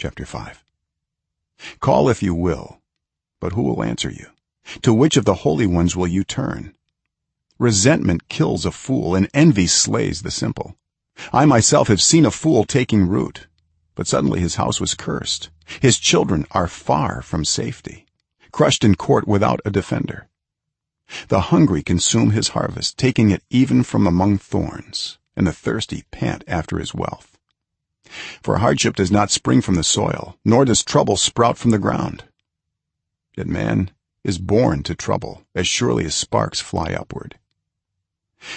chapter 5 call if you will but who will answer you? To which of the holy ones will you turn? Resentment kills a fool and envy slays the simple. I myself have seen a fool taking root but suddenly his house was cursed. His children are far from safety crushed in court without a defender. The hungry consume his harvest taking it even from among thorns and the thirsty pant after his wealth for hardship does not spring from the soil nor does trouble sprout from the ground. Yet man is born to trouble as surely as sparks fly upward.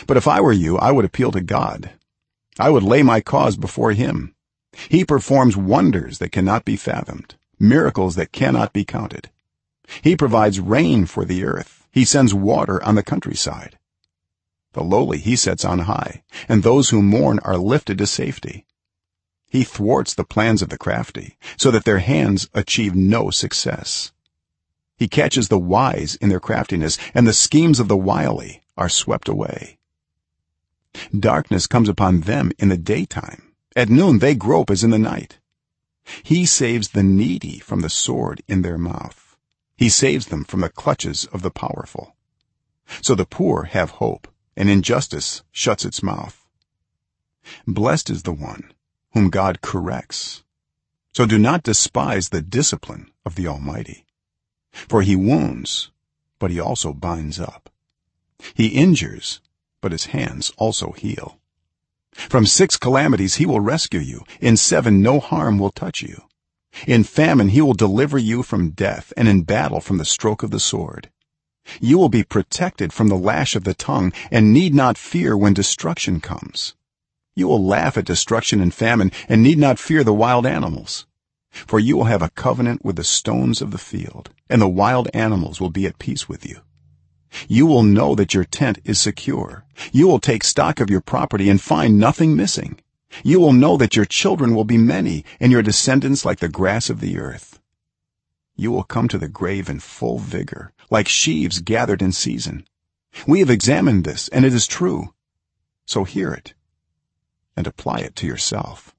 But if i were you i would appeal to god. I would lay my cause before him. He performs wonders that cannot be fathomed miracles that cannot be counted. He provides rain for the earth. He sends water on the countryside. The lowly he sets on high and those who mourn are lifted to safety he thwarts the plans of the crafty so that their hands achieve no success. He catches the wise in their craftiness and the schemes of the wily are swept away. Darkness comes upon them in the daytime. At noon they grope as in the night. He saves the needy from the sword in their mouth. He saves them from the clutches of the powerful. So the poor have hope and injustice shuts its mouth. Blessed is the one whom god corrects. So do not despise the discipline of the almighty. For he wounds but he also binds up. He injures but his hands also heal. From six calamities he will rescue you. In seven no harm will touch you. In famine he will deliver you from death and in battle from the stroke of the sword. You will be protected from the lash of the tongue and need not fear when destruction comes you will laugh at destruction and famine and need not fear the wild animals. For you will have a covenant with the stones of the field and the wild animals will be at peace with you. You will know that your tent is secure. You will take stock of your property and find nothing missing. You will know that your children will be many and your descendants like the grass of the earth. You will come to the grave in full vigor like sheaves gathered in season. We have examined this and it is true. So hear it and apply it to yourself